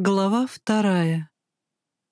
Глава вторая.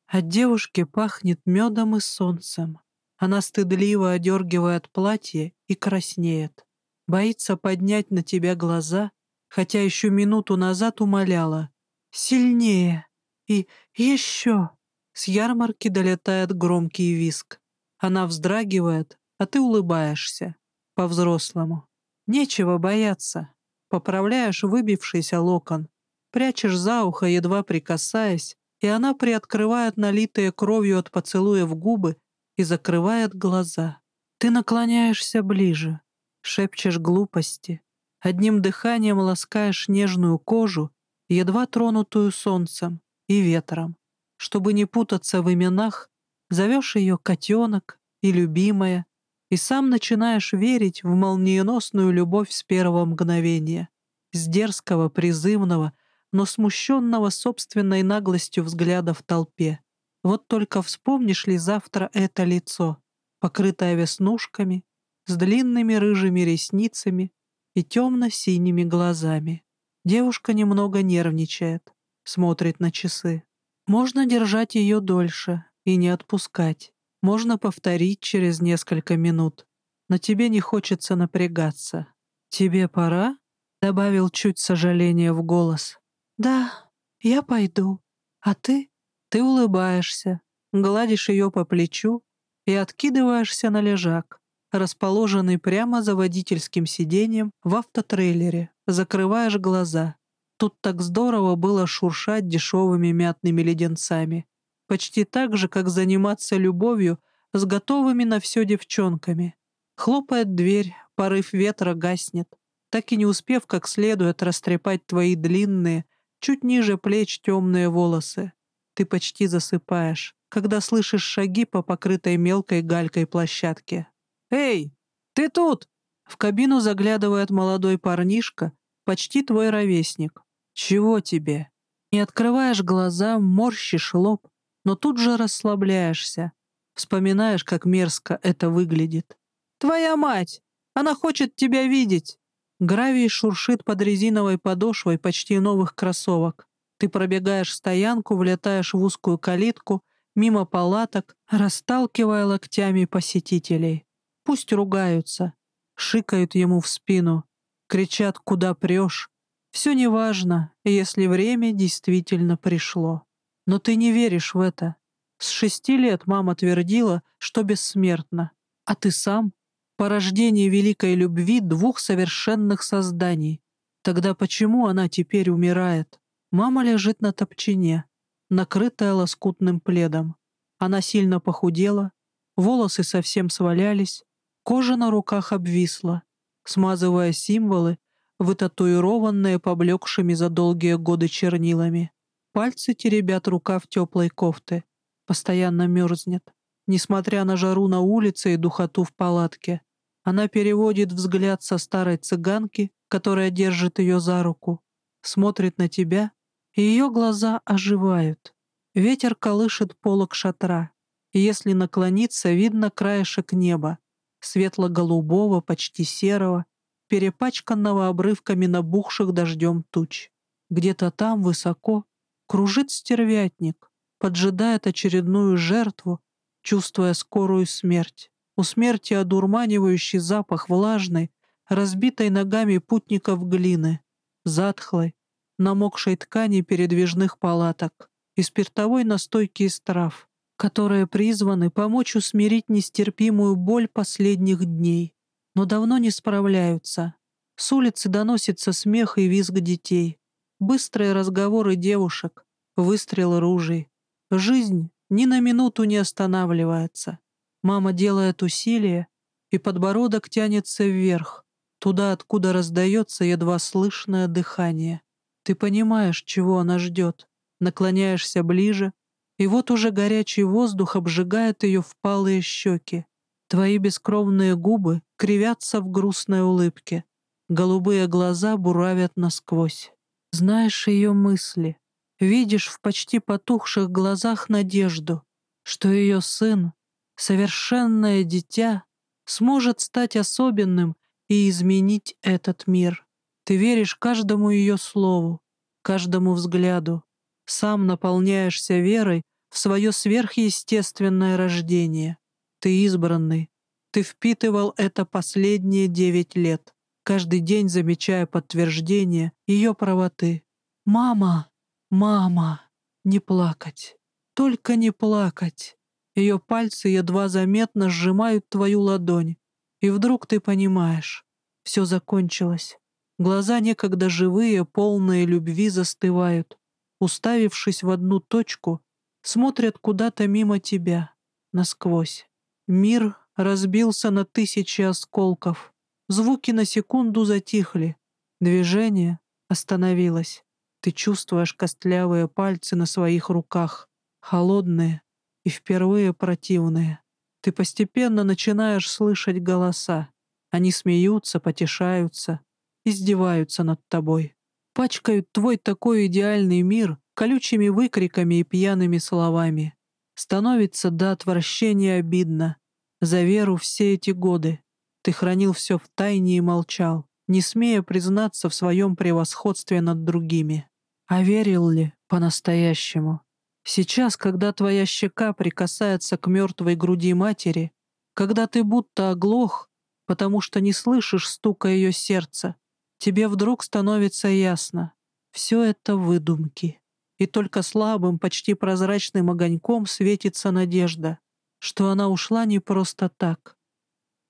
От девушки пахнет медом и солнцем. Она стыдливо одергивает платье и краснеет. Боится поднять на тебя глаза, хотя еще минуту назад умоляла. «Сильнее! И еще!» С ярмарки долетает громкий виск. Она вздрагивает, а ты улыбаешься. По-взрослому. Нечего бояться. Поправляешь выбившийся локон, прячешь за ухо, едва прикасаясь, и она приоткрывает налитые кровью от поцелуя в губы и закрывает глаза. Ты наклоняешься ближе, шепчешь глупости, одним дыханием ласкаешь нежную кожу, едва тронутую солнцем и ветром. Чтобы не путаться в именах, зовешь ее котенок и любимая, и сам начинаешь верить в молниеносную любовь с первого мгновения, с дерзкого, призывного — но смущенного собственной наглостью взгляда в толпе. Вот только вспомнишь ли завтра это лицо, покрытое веснушками, с длинными рыжими ресницами и темно-синими глазами. Девушка немного нервничает, смотрит на часы. Можно держать ее дольше и не отпускать. Можно повторить через несколько минут, но тебе не хочется напрягаться. «Тебе пора?» — добавил чуть сожаление в голос. «Да, я пойду. А ты?» Ты улыбаешься, гладишь ее по плечу и откидываешься на лежак, расположенный прямо за водительским сиденьем в автотрейлере, закрываешь глаза. Тут так здорово было шуршать дешевыми мятными леденцами. Почти так же, как заниматься любовью с готовыми на все девчонками. Хлопает дверь, порыв ветра гаснет, так и не успев как следует растрепать твои длинные, Чуть ниже плеч темные волосы. Ты почти засыпаешь, когда слышишь шаги по покрытой мелкой галькой площадке. «Эй, ты тут!» В кабину заглядывает молодой парнишка, почти твой ровесник. «Чего тебе?» Не открываешь глаза, морщишь лоб, но тут же расслабляешься. Вспоминаешь, как мерзко это выглядит. «Твоя мать! Она хочет тебя видеть!» Гравий шуршит под резиновой подошвой почти новых кроссовок. Ты пробегаешь стоянку, влетаешь в узкую калитку, мимо палаток, расталкивая локтями посетителей. Пусть ругаются, шикают ему в спину, кричат «Куда прешь?». Все неважно, если время действительно пришло. Но ты не веришь в это. С шести лет мама твердила, что бессмертна. А ты сам порождение великой любви двух совершенных созданий. Тогда почему она теперь умирает? Мама лежит на топчине, накрытая лоскутным пледом. Она сильно похудела, волосы совсем свалялись, кожа на руках обвисла, смазывая символы, вытатуированные поблекшими за долгие годы чернилами. Пальцы теребят рукав теплой кофты, постоянно мерзнет, несмотря на жару на улице и духоту в палатке. Она переводит взгляд со старой цыганки, которая держит ее за руку, смотрит на тебя, и ее глаза оживают. Ветер колышет полок шатра, и если наклониться, видно краешек неба, светло-голубого, почти серого, перепачканного обрывками набухших дождем туч. Где-то там, высоко, кружит стервятник, поджидает очередную жертву, чувствуя скорую смерть. У смерти одурманивающий запах влажной, разбитой ногами путников глины, затхлой, намокшей ткани передвижных палаток и спиртовой настойки из трав, которые призваны помочь усмирить нестерпимую боль последних дней, но давно не справляются. С улицы доносится смех и визг детей, быстрые разговоры девушек, выстрелы ружей. Жизнь ни на минуту не останавливается. Мама делает усилие, и подбородок тянется вверх, туда, откуда раздается едва слышное дыхание. Ты понимаешь, чего она ждет, наклоняешься ближе, и вот уже горячий воздух обжигает ее впалые щеки. Твои бескровные губы кривятся в грустной улыбке, голубые глаза буравят насквозь. Знаешь ее мысли, видишь в почти потухших глазах надежду, что ее сын совершенное дитя сможет стать особенным и изменить этот мир. Ты веришь каждому ее слову, каждому взгляду, Сам наполняешься верой в свое сверхъестественное рождение. Ты избранный. Ты впитывал это последние девять лет, каждый день замечая подтверждение ее правоты. «Мама! Мама! Не плакать! Только не плакать!» Ее пальцы едва заметно сжимают твою ладонь, и вдруг ты понимаешь, все закончилось. Глаза некогда живые, полные любви застывают. Уставившись в одну точку, смотрят куда-то мимо тебя, насквозь. Мир разбился на тысячи осколков. Звуки на секунду затихли. Движение остановилось. Ты чувствуешь костлявые пальцы на своих руках, холодные и впервые противные. Ты постепенно начинаешь слышать голоса. Они смеются, потешаются, издеваются над тобой. Пачкают твой такой идеальный мир колючими выкриками и пьяными словами. Становится до отвращения обидно. За веру все эти годы. Ты хранил все в тайне и молчал, не смея признаться в своем превосходстве над другими. А верил ли по-настоящему? Сейчас, когда твоя щека прикасается к мертвой груди матери, когда ты будто оглох, потому что не слышишь стука ее сердца, тебе вдруг становится ясно — все это выдумки. И только слабым, почти прозрачным огоньком светится надежда, что она ушла не просто так.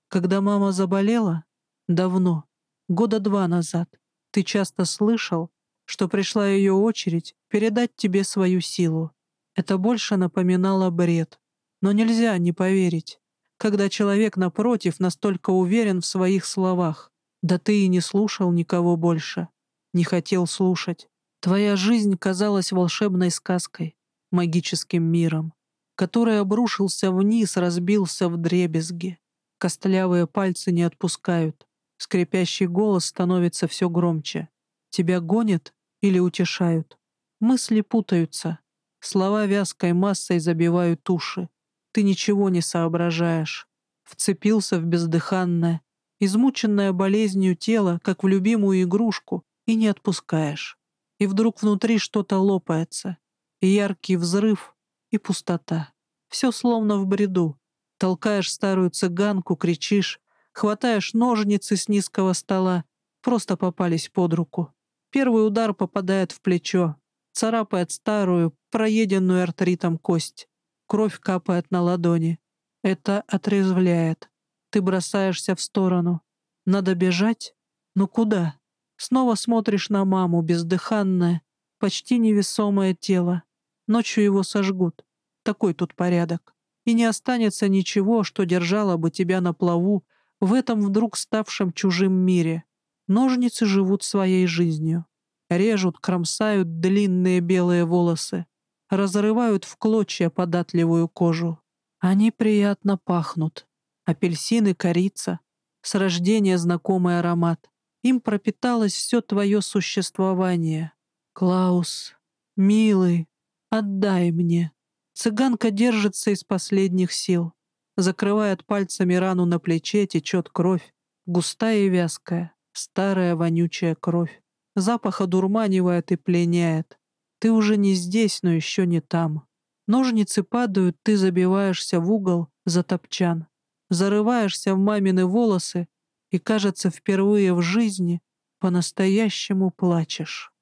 Когда мама заболела, давно, года два назад, ты часто слышал, что пришла ее очередь передать тебе свою силу. Это больше напоминало бред. Но нельзя не поверить, когда человек напротив настолько уверен в своих словах. Да ты и не слушал никого больше. Не хотел слушать. Твоя жизнь казалась волшебной сказкой, магическим миром, который обрушился вниз, разбился в дребезги. Костлявые пальцы не отпускают. Скрипящий голос становится все громче. Тебя гонят или утешают? Мысли путаются. Слова вязкой массой забивают уши. Ты ничего не соображаешь. Вцепился в бездыханное, измученное болезнью тело, как в любимую игрушку, и не отпускаешь. И вдруг внутри что-то лопается. И яркий взрыв, и пустота. Все словно в бреду. Толкаешь старую цыганку, кричишь, хватаешь ножницы с низкого стола, просто попались под руку. Первый удар попадает в плечо, царапает старую, проеденную артритом кость. Кровь капает на ладони. Это отрезвляет. Ты бросаешься в сторону. Надо бежать? Ну куда? Снова смотришь на маму, бездыханное, почти невесомое тело. Ночью его сожгут. Такой тут порядок. И не останется ничего, что держало бы тебя на плаву в этом вдруг ставшем чужим мире. Ножницы живут своей жизнью. Режут, кромсают длинные белые волосы, разрывают в клочья податливую кожу. Они приятно пахнут. Апельсины, корица. С рождения знакомый аромат. Им пропиталось все твое существование. Клаус, милый, отдай мне. Цыганка держится из последних сил. Закрывает пальцами рану на плече, течет кровь. Густая и вязкая, старая вонючая кровь. Запах одурманивает и пленяет. Ты уже не здесь, но еще не там. Ножницы падают, ты забиваешься в угол за топчан. Зарываешься в мамины волосы и, кажется, впервые в жизни по-настоящему плачешь.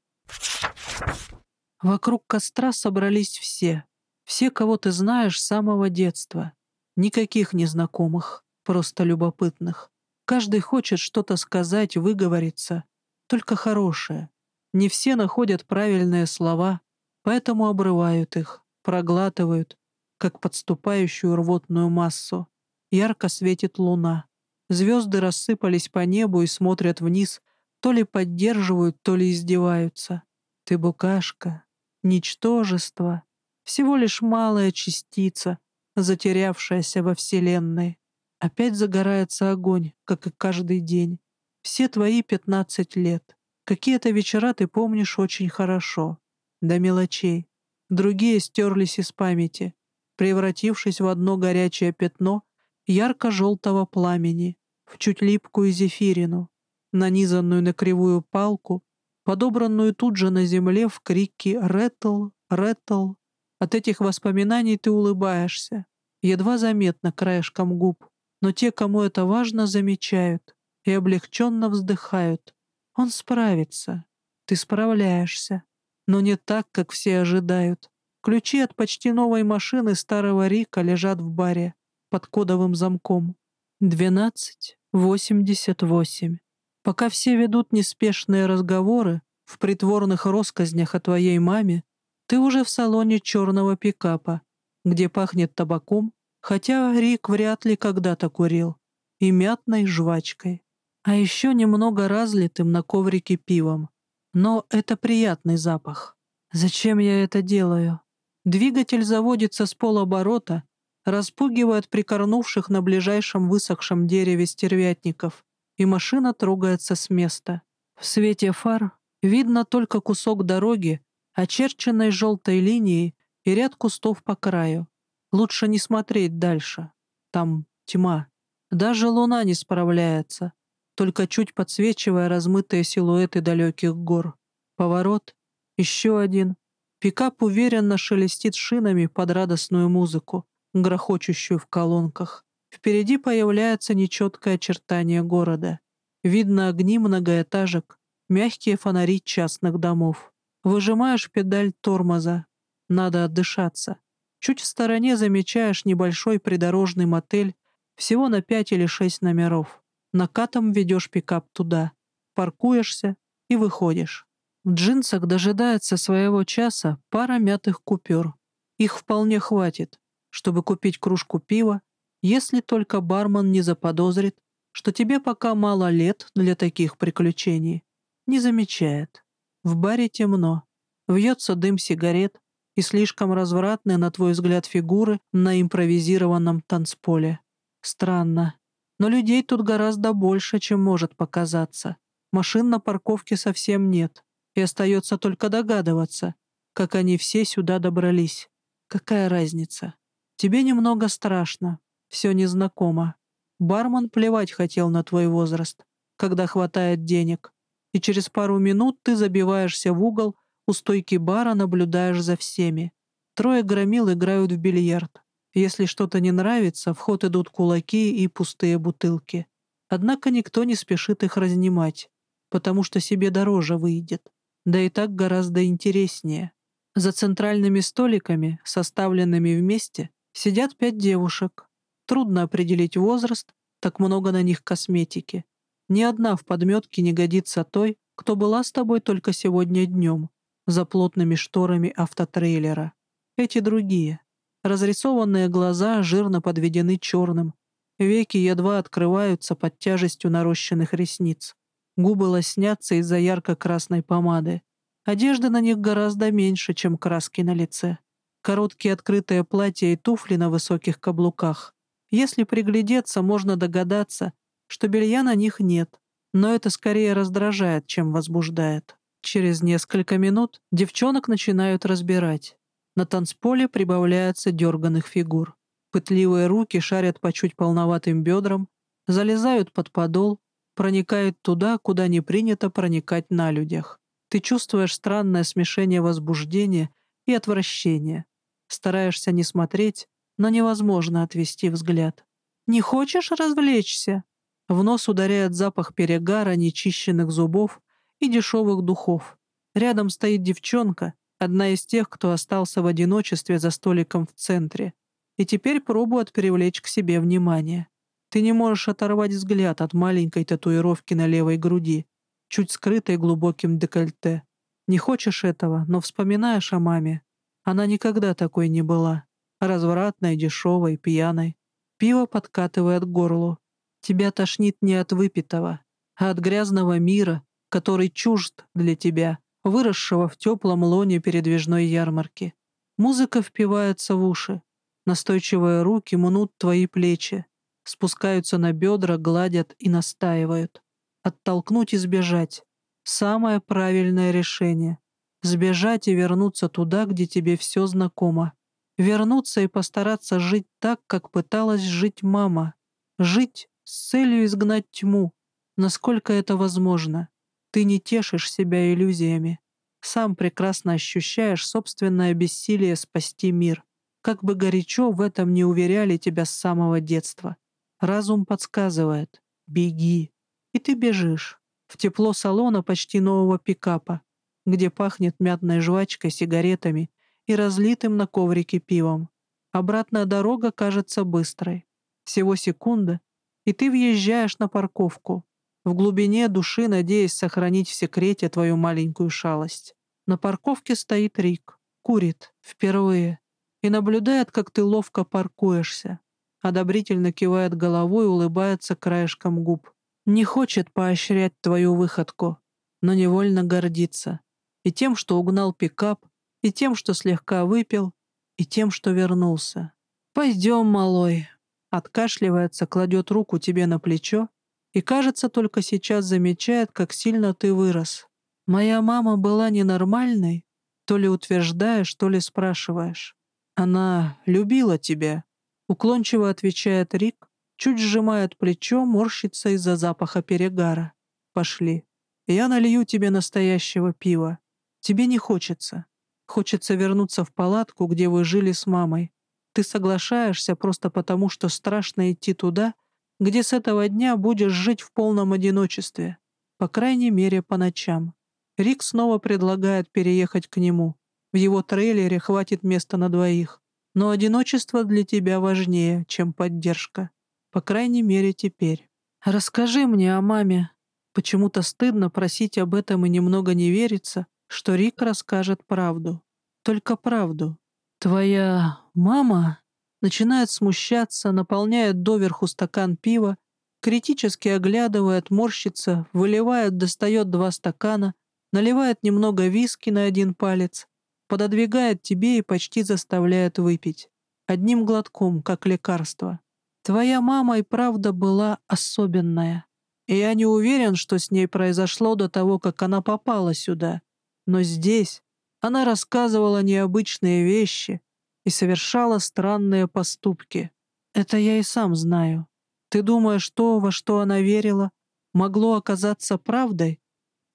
Вокруг костра собрались все. Все, кого ты знаешь с самого детства. Никаких незнакомых, просто любопытных. Каждый хочет что-то сказать, выговориться, только хорошее. Не все находят правильные слова, поэтому обрывают их, проглатывают, как подступающую рвотную массу. Ярко светит луна. Звезды рассыпались по небу и смотрят вниз, то ли поддерживают, то ли издеваются. Ты букашка, ничтожество, всего лишь малая частица, затерявшаяся во Вселенной. Опять загорается огонь, как и каждый день. Все твои пятнадцать лет. Какие-то вечера ты помнишь очень хорошо, до мелочей. Другие стерлись из памяти, превратившись в одно горячее пятно ярко-желтого пламени, в чуть липкую зефирину, нанизанную на кривую палку, подобранную тут же на земле в крике «Ретл! Рэттл. От этих воспоминаний ты улыбаешься. Едва заметно краешком губ. Но те, кому это важно, замечают и облегченно вздыхают. Он справится. Ты справляешься. Но не так, как все ожидают. Ключи от почти новой машины старого Рика лежат в баре под кодовым замком. 12.88. Пока все ведут неспешные разговоры в притворных росказнях о твоей маме, ты уже в салоне черного пикапа, где пахнет табаком, хотя Рик вряд ли когда-то курил, и мятной жвачкой, а еще немного разлитым на коврике пивом. Но это приятный запах. Зачем я это делаю? Двигатель заводится с полоборота, распугивает прикорнувших на ближайшем высохшем дереве стервятников, и машина трогается с места. В свете фар видно только кусок дороги, очерченной желтой линией и ряд кустов по краю. Лучше не смотреть дальше. Там тьма. Даже луна не справляется, только чуть подсвечивая размытые силуэты далеких гор. Поворот. Еще один. Пикап уверенно шелестит шинами под радостную музыку, грохочущую в колонках. Впереди появляется нечеткое очертание города. Видно огни многоэтажек, мягкие фонари частных домов. Выжимаешь педаль тормоза. Надо отдышаться. Чуть в стороне замечаешь небольшой придорожный мотель, всего на пять или шесть номеров. Накатом ведешь пикап туда. Паркуешься и выходишь. В джинсах дожидается своего часа пара мятых купюр. Их вполне хватит, чтобы купить кружку пива если только бармен не заподозрит, что тебе пока мало лет для таких приключений. Не замечает. В баре темно. Вьется дым сигарет и слишком развратные, на твой взгляд, фигуры на импровизированном танцполе. Странно. Но людей тут гораздо больше, чем может показаться. Машин на парковке совсем нет, и остается только догадываться, как они все сюда добрались. Какая разница? Тебе немного страшно, все незнакомо. Бармен плевать хотел на твой возраст, когда хватает денег. И через пару минут ты забиваешься в угол, у стойки бара наблюдаешь за всеми. Трое громил играют в бильярд. Если что-то не нравится, в ход идут кулаки и пустые бутылки. Однако никто не спешит их разнимать, потому что себе дороже выйдет. Да и так гораздо интереснее. За центральными столиками, составленными вместе, сидят пять девушек, Трудно определить возраст, так много на них косметики. Ни одна в подметке не годится той, кто была с тобой только сегодня днем, за плотными шторами автотрейлера. Эти другие. Разрисованные глаза жирно подведены черным. Веки едва открываются под тяжестью нарощенных ресниц. Губы лоснятся из-за ярко-красной помады. Одежды на них гораздо меньше, чем краски на лице. Короткие открытые платья и туфли на высоких каблуках. Если приглядеться, можно догадаться, что белья на них нет, но это скорее раздражает, чем возбуждает. Через несколько минут девчонок начинают разбирать. На танцполе прибавляется дерганых фигур. Пытливые руки шарят по чуть полноватым бедрам, залезают под подол, проникают туда, куда не принято проникать на людях. Ты чувствуешь странное смешение возбуждения и отвращения. Стараешься не смотреть, но невозможно отвести взгляд. «Не хочешь развлечься?» В нос ударяет запах перегара, нечищенных зубов и дешевых духов. Рядом стоит девчонка, одна из тех, кто остался в одиночестве за столиком в центре, и теперь пробует привлечь к себе внимание. Ты не можешь оторвать взгляд от маленькой татуировки на левой груди, чуть скрытой глубоким декольте. Не хочешь этого, но вспоминаешь о маме. Она никогда такой не была развратной, дешевой, пьяной. Пиво подкатывает к горлу. Тебя тошнит не от выпитого, а от грязного мира, который чужд для тебя, выросшего в теплом лоне передвижной ярмарки. Музыка впивается в уши. Настойчивые руки мнут твои плечи, спускаются на бедра, гладят и настаивают. Оттолкнуть и сбежать — самое правильное решение. Сбежать и вернуться туда, где тебе все знакомо. Вернуться и постараться жить так, как пыталась жить мама. Жить с целью изгнать тьму. Насколько это возможно? Ты не тешишь себя иллюзиями. Сам прекрасно ощущаешь собственное бессилие спасти мир. Как бы горячо в этом не уверяли тебя с самого детства. Разум подсказывает «беги». И ты бежишь. В тепло салона почти нового пикапа, где пахнет мятной жвачкой, сигаретами и разлитым на коврике пивом. Обратная дорога кажется быстрой. Всего секунда, и ты въезжаешь на парковку, в глубине души надеясь сохранить в секрете твою маленькую шалость. На парковке стоит Рик, курит, впервые, и наблюдает, как ты ловко паркуешься. Одобрительно кивает головой улыбается краешком губ. Не хочет поощрять твою выходку, но невольно гордится. И тем, что угнал пикап, и тем, что слегка выпил, и тем, что вернулся. «Пойдем, малой», откашливается, кладет руку тебе на плечо и, кажется, только сейчас замечает, как сильно ты вырос. Моя мама была ненормальной, то ли утверждаешь, то ли спрашиваешь. Она любила тебя, уклончиво отвечает Рик, чуть сжимает плечо, морщится из-за запаха перегара. Пошли. Я налью тебе настоящего пива. Тебе не хочется. Хочется вернуться в палатку, где вы жили с мамой. Ты соглашаешься просто потому, что страшно идти туда, где с этого дня будешь жить в полном одиночестве, по крайней мере, по ночам. Рик снова предлагает переехать к нему. В его трейлере хватит места на двоих. Но одиночество для тебя важнее, чем поддержка. По крайней мере, теперь. Расскажи мне о маме. Почему-то стыдно просить об этом и немного не верится, что Рик расскажет правду. Только правду. Твоя мама начинает смущаться, наполняет доверху стакан пива, критически оглядывает, морщится, выливает, достает два стакана, наливает немного виски на один палец, пододвигает тебе и почти заставляет выпить. Одним глотком, как лекарство. Твоя мама и правда была особенная. И я не уверен, что с ней произошло до того, как она попала сюда. Но здесь она рассказывала необычные вещи и совершала странные поступки. Это я и сам знаю. Ты думаешь, то, во что она верила, могло оказаться правдой?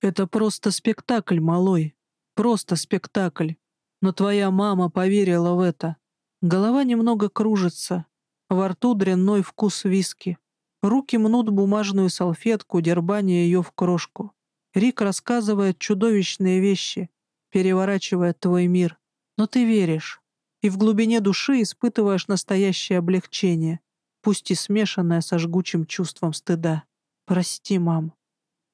Это просто спектакль, малой. Просто спектакль. Но твоя мама поверила в это. Голова немного кружится. Во рту дрянной вкус виски. Руки мнут бумажную салфетку, дербаня ее в крошку. Рик рассказывает чудовищные вещи, переворачивая твой мир. Но ты веришь. И в глубине души испытываешь настоящее облегчение, пусть и смешанное со жгучим чувством стыда. Прости, мам.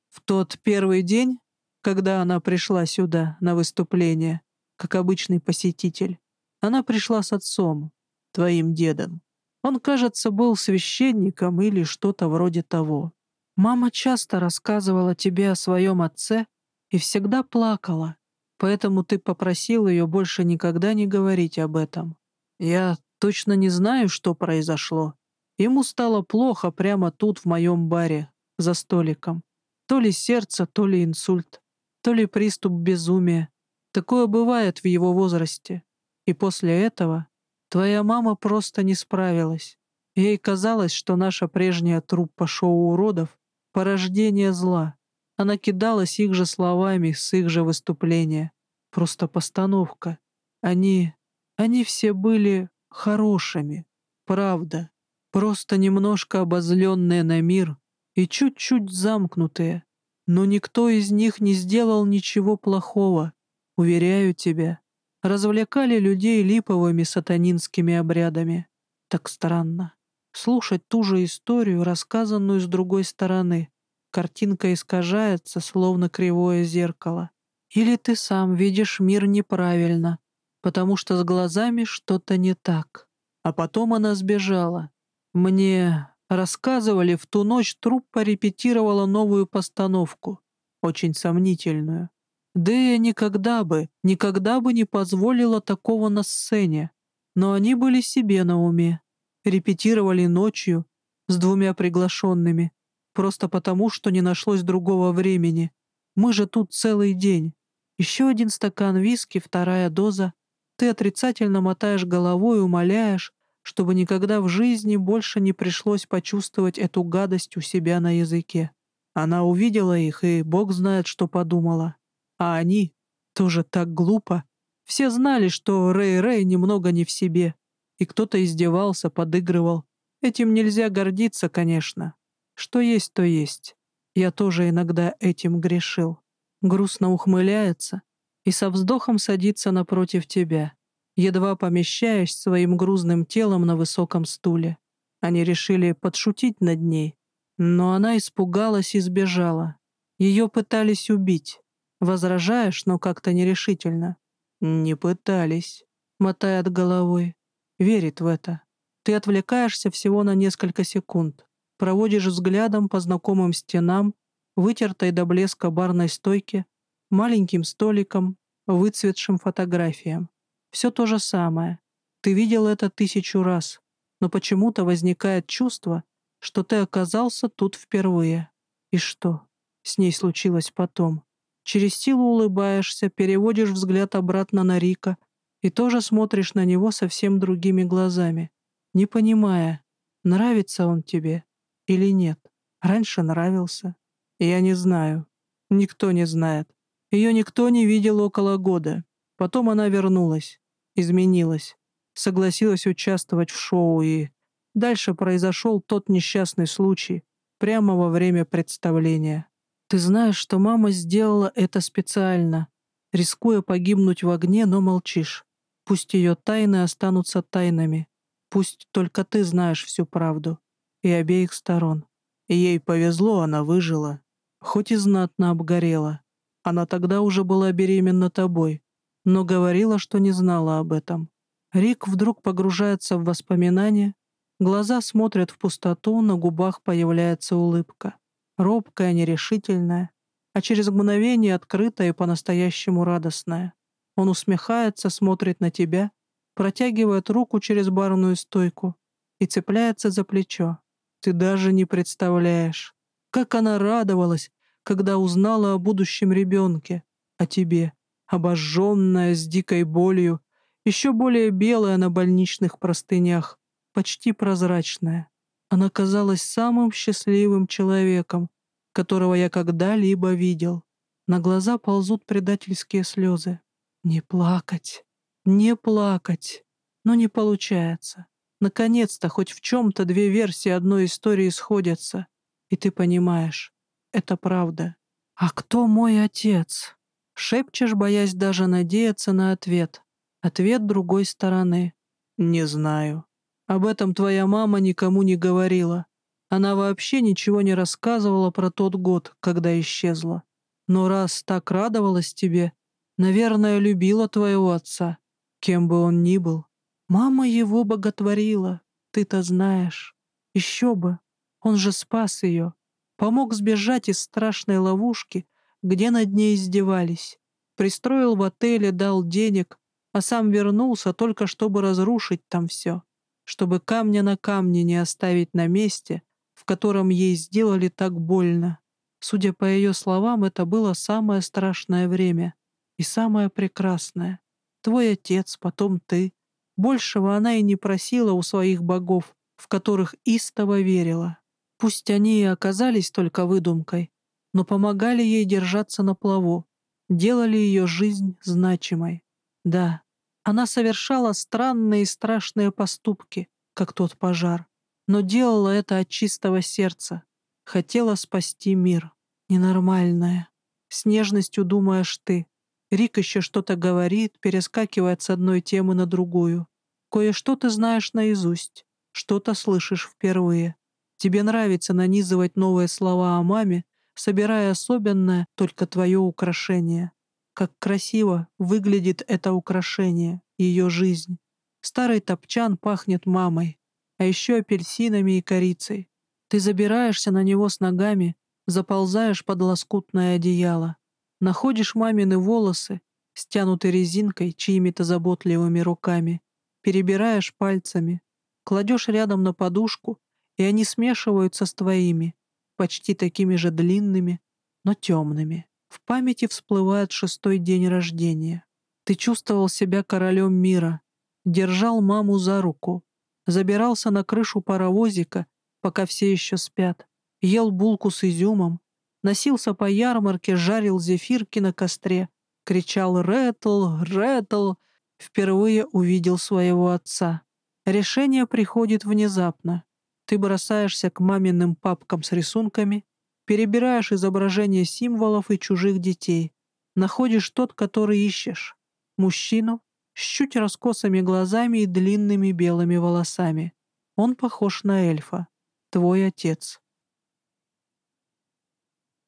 В тот первый день, когда она пришла сюда на выступление, как обычный посетитель, она пришла с отцом, твоим дедом. Он, кажется, был священником или что-то вроде того. Мама часто рассказывала тебе о своем отце и всегда плакала, поэтому ты попросил ее больше никогда не говорить об этом. Я точно не знаю, что произошло. Ему стало плохо прямо тут, в моем баре, за столиком. То ли сердце, то ли инсульт, то ли приступ безумия. Такое бывает в его возрасте. И после этого Твоя мама просто не справилась. Ей казалось, что наша прежняя труппа шоу уродов — порождение зла. Она кидалась их же словами с их же выступления. Просто постановка. Они... они все были хорошими. Правда. Просто немножко обозленные на мир и чуть-чуть замкнутые. Но никто из них не сделал ничего плохого. Уверяю тебя развлекали людей липовыми сатанинскими обрядами. Так странно. Слушать ту же историю, рассказанную с другой стороны. Картинка искажается, словно кривое зеркало. Или ты сам видишь мир неправильно, потому что с глазами что-то не так. А потом она сбежала. Мне рассказывали, в ту ночь труппа репетировала новую постановку, очень сомнительную. Дэя никогда бы, никогда бы не позволила такого на сцене. Но они были себе на уме. Репетировали ночью с двумя приглашенными. Просто потому, что не нашлось другого времени. Мы же тут целый день. Еще один стакан виски, вторая доза. Ты отрицательно мотаешь головой и умоляешь, чтобы никогда в жизни больше не пришлось почувствовать эту гадость у себя на языке. Она увидела их, и бог знает, что подумала. А они Тоже так глупо. Все знали, что Рэй-Рэй немного не в себе, и кто-то издевался, подыгрывал. Этим нельзя гордиться, конечно. Что есть, то есть. Я тоже иногда этим грешил. Грустно ухмыляется и со вздохом садится напротив тебя, едва помещаясь своим грузным телом на высоком стуле. Они решили подшутить над ней, но она испугалась и сбежала. Ее пытались убить. Возражаешь, но как-то нерешительно. «Не пытались», — мотает головой. Верит в это. Ты отвлекаешься всего на несколько секунд. Проводишь взглядом по знакомым стенам, вытертой до блеска барной стойке, маленьким столиком, выцветшим фотографиям. Все то же самое. Ты видел это тысячу раз, но почему-то возникает чувство, что ты оказался тут впервые. И что с ней случилось потом? Через силу улыбаешься, переводишь взгляд обратно на Рика и тоже смотришь на него совсем другими глазами, не понимая, нравится он тебе или нет. Раньше нравился. Я не знаю. Никто не знает. Ее никто не видел около года. Потом она вернулась, изменилась, согласилась участвовать в шоу, и дальше произошел тот несчастный случай, прямо во время представления. Ты знаешь, что мама сделала это специально, рискуя погибнуть в огне, но молчишь. Пусть ее тайны останутся тайнами. Пусть только ты знаешь всю правду. И обеих сторон. ей повезло, она выжила. Хоть и знатно обгорела. Она тогда уже была беременна тобой, но говорила, что не знала об этом. Рик вдруг погружается в воспоминания, глаза смотрят в пустоту, на губах появляется улыбка. Робкая, нерешительная, а через мгновение открытая и по-настоящему радостная. Он усмехается, смотрит на тебя, протягивает руку через барную стойку и цепляется за плечо. Ты даже не представляешь, как она радовалась, когда узнала о будущем ребенке, о тебе, обожженная с дикой болью, еще более белая на больничных простынях, почти прозрачная. Она казалась самым счастливым человеком, которого я когда-либо видел. На глаза ползут предательские слезы. Не плакать, не плакать. Но не получается. Наконец-то хоть в чем-то две версии одной истории сходятся. И ты понимаешь, это правда. «А кто мой отец?» Шепчешь, боясь даже надеяться на ответ. Ответ другой стороны. «Не знаю. Об этом твоя мама никому не говорила. Она вообще ничего не рассказывала про тот год, когда исчезла. Но раз так радовалась тебе, наверное, любила твоего отца, кем бы он ни был. Мама его боготворила, ты-то знаешь. Еще бы, он же спас ее, Помог сбежать из страшной ловушки, где над ней издевались. Пристроил в отеле, дал денег, а сам вернулся только чтобы разрушить там все. Чтобы камня на камне не оставить на месте, в котором ей сделали так больно. Судя по ее словам, это было самое страшное время и самое прекрасное. Твой отец, потом ты. Большего она и не просила у своих богов, в которых истово верила. Пусть они и оказались только выдумкой, но помогали ей держаться на плаву, делали ее жизнь значимой. Да, она совершала странные и страшные поступки, как тот пожар, но делала это от чистого сердца, хотела спасти мир. Ненормальная. С нежностью думаешь ты. Рик еще что-то говорит, перескакивает с одной темы на другую. Кое-что ты знаешь наизусть, что-то слышишь впервые. Тебе нравится нанизывать новые слова о маме, собирая особенное только твое украшение. Как красиво выглядит это украшение, ее жизнь. Старый топчан пахнет мамой, а еще апельсинами и корицей. Ты забираешься на него с ногами, заползаешь под лоскутное одеяло, находишь мамины волосы, стянутые резинкой чьими-то заботливыми руками, перебираешь пальцами, кладешь рядом на подушку и они смешиваются с твоими, почти такими же длинными, но темными. В памяти всплывает шестой день рождения. Ты чувствовал себя королем мира, держал маму за руку, забирался на крышу паровозика, пока все еще спят, ел булку с изюмом, носился по ярмарке, жарил зефирки на костре, кричал «Ретл! Ретл!» впервые увидел своего отца. Решение приходит внезапно. Ты бросаешься к маминым папкам с рисунками, перебираешь изображения символов и чужих детей, находишь тот, который ищешь. Мужчину с чуть раскосыми глазами и длинными белыми волосами. Он похож на эльфа. Твой отец.